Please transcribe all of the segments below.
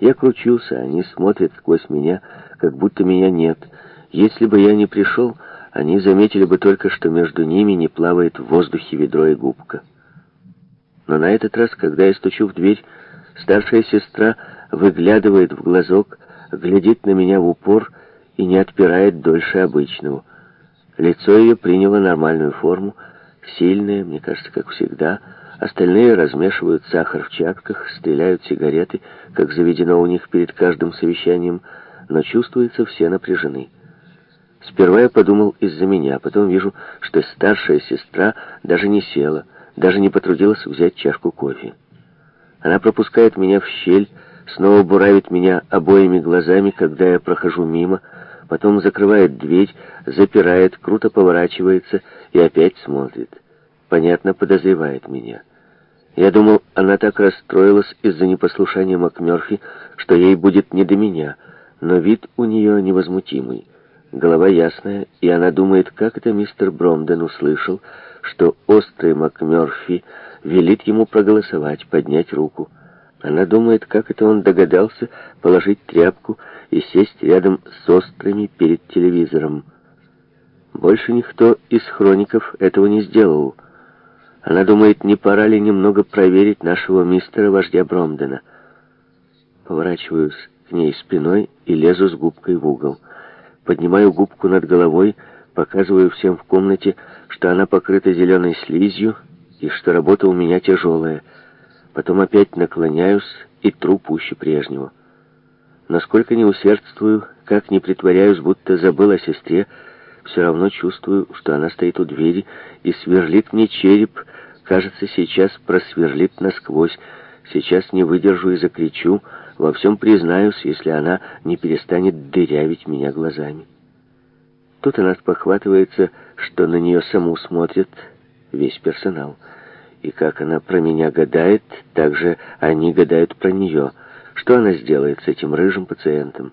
Я кручусь, а они смотрят сквозь меня, как будто меня нет. Если бы я не пришел, они заметили бы только, что между ними не плавает в воздухе ведро и губка. Но на этот раз, когда я стучу в дверь, старшая сестра выглядывает в глазок, глядит на меня в упор и не отпирает дольше обычного. Лицо ее приняло нормальную форму, сильное, мне кажется, как всегда, Остальные размешивают сахар в чатках, стреляют сигареты, как заведено у них перед каждым совещанием, но чувствуется, все напряжены. Сперва я подумал из-за меня, а потом вижу, что старшая сестра даже не села, даже не потрудилась взять чашку кофе. Она пропускает меня в щель, снова буравит меня обоими глазами, когда я прохожу мимо, потом закрывает дверь, запирает, круто поворачивается и опять смотрит. Понятно, подозревает меня. Я думал, она так расстроилась из-за непослушания МакМёрфи, что ей будет не до меня, но вид у нее невозмутимый. Голова ясная, и она думает, как это мистер Бромден услышал, что острый МакМёрфи велит ему проголосовать, поднять руку. Она думает, как это он догадался положить тряпку и сесть рядом с острыми перед телевизором. Больше никто из хроников этого не сделал — она думает, не пора ли немного проверить нашего мистера, вождя Бромдена. Поворачиваюсь к ней спиной и лезу с губкой в угол. Поднимаю губку над головой, показываю всем в комнате, что она покрыта зеленой слизью и что работа у меня тяжелая. Потом опять наклоняюсь и тру пуще прежнего. Насколько не усердствую, как не притворяюсь, будто забыл о сестре, все равно чувствую, что она стоит у двери и сверлит мне череп. Кажется, сейчас просверлит насквозь. Сейчас не выдержу и закричу. Во всем признаюсь, если она не перестанет дырявить меня глазами. Тут она спохватывается, что на нее саму смотрит весь персонал. И как она про меня гадает, так же они гадают про нее. Что она сделает с этим рыжим пациентом?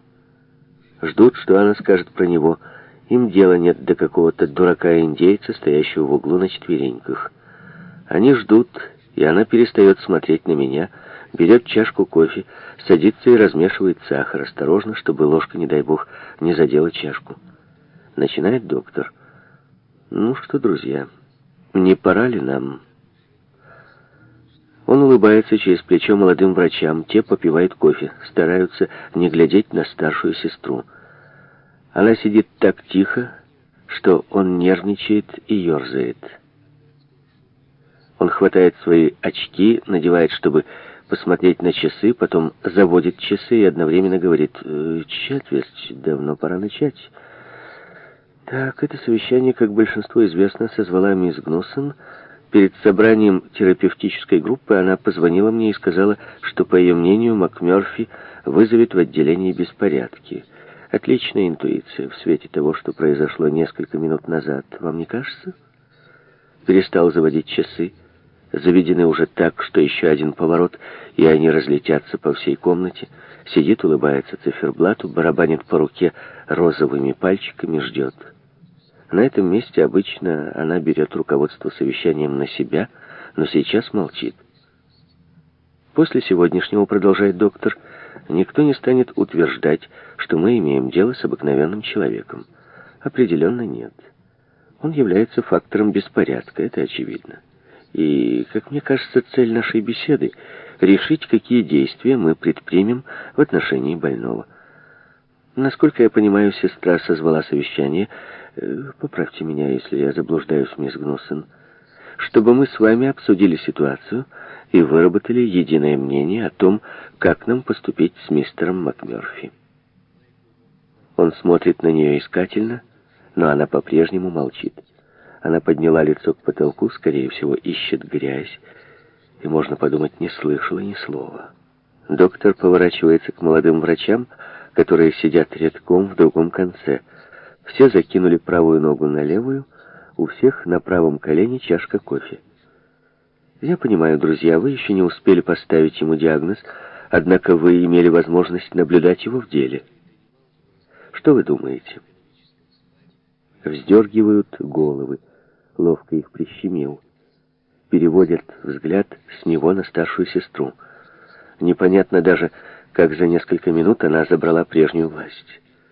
Ждут, что она скажет про него – им дела нет до какого-то дурака-индейца, стоящего в углу на четвереньках. Они ждут, и она перестает смотреть на меня, берет чашку кофе, садится и размешивает сахар, осторожно, чтобы ложка, не дай бог, не задела чашку. Начинает доктор. «Ну что, друзья, не пора ли нам?» Он улыбается через плечо молодым врачам, те попивают кофе, стараются не глядеть на старшую сестру. Она сидит так тихо, что он нервничает и ерзает. Он хватает свои очки, надевает, чтобы посмотреть на часы, потом заводит часы и одновременно говорит «Э, «Четверть, давно пора начать». Так, это совещание, как большинство известно, созвала мисс Гнуссон. Перед собранием терапевтической группы она позвонила мне и сказала, что, по ее мнению, МакМёрфи вызовет в отделении беспорядки – Отличная интуиция в свете того, что произошло несколько минут назад, вам не кажется? Перестал заводить часы. Заведены уже так, что еще один поворот, и они разлетятся по всей комнате. Сидит, улыбается циферблату, барабанит по руке розовыми пальчиками, ждет. На этом месте обычно она берет руководство совещанием на себя, но сейчас молчит. После сегодняшнего, продолжает доктор, никто не станет утверждать, что мы имеем дело с обыкновенным человеком. Определенно нет. Он является фактором беспорядка, это очевидно. И, как мне кажется, цель нашей беседы — решить, какие действия мы предпримем в отношении больного. Насколько я понимаю, сестра созвала совещание. Э, поправьте меня, если я заблуждаюсь, мисс Гнуссен. Чтобы мы с вами обсудили ситуацию и выработали единое мнение о том, как нам поступить с мистером МакМёрфи. Он смотрит на нее искательно, но она по-прежнему молчит. Она подняла лицо к потолку, скорее всего, ищет грязь, и, можно подумать, не слышала ни слова. Доктор поворачивается к молодым врачам, которые сидят редком в другом конце. Все закинули правую ногу на левую, у всех на правом колене чашка кофе. Я понимаю, друзья, вы еще не успели поставить ему диагноз, однако вы имели возможность наблюдать его в деле. Что вы думаете? Вздергивают головы. Ловко их прищемил. Переводят взгляд с него на старшую сестру. Непонятно даже, как за несколько минут она забрала прежнюю власть.